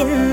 สิ้น